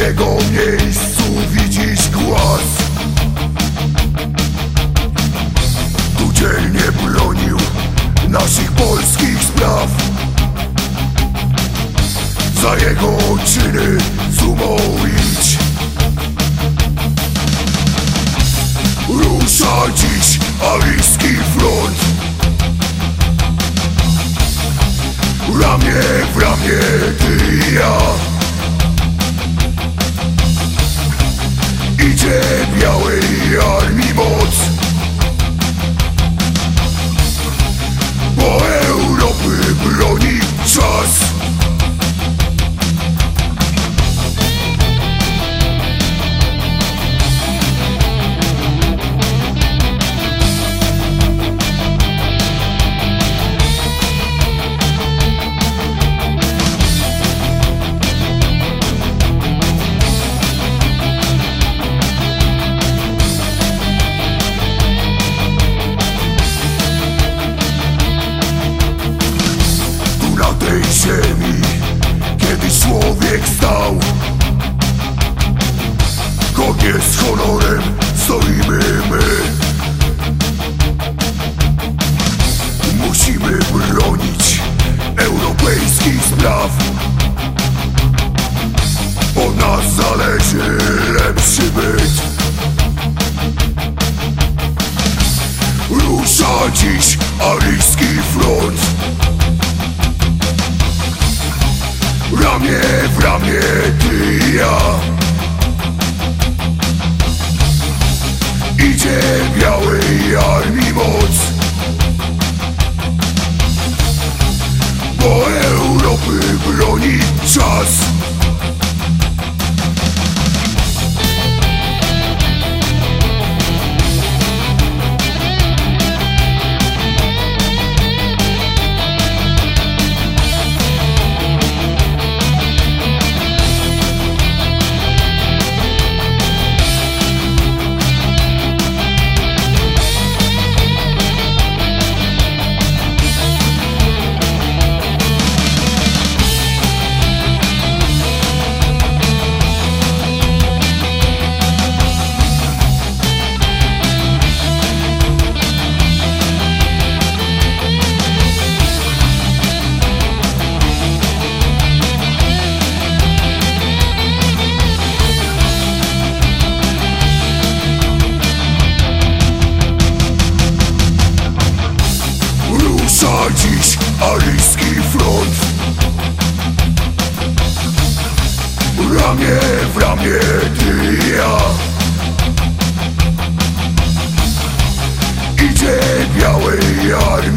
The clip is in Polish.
miejscu widzisz głaz Tu dzielnie bronił naszych polskich spraw. Za jego czyny sumą idź. Rusza dziś aryjski front. Ramię w ramię Idzie białej Godnie z honorem stoimy my. Musimy bronić europejskich spraw Idzie białej armii moc. Bo Europy broni czas Ramię w ramię ty i ja Idzie białej armii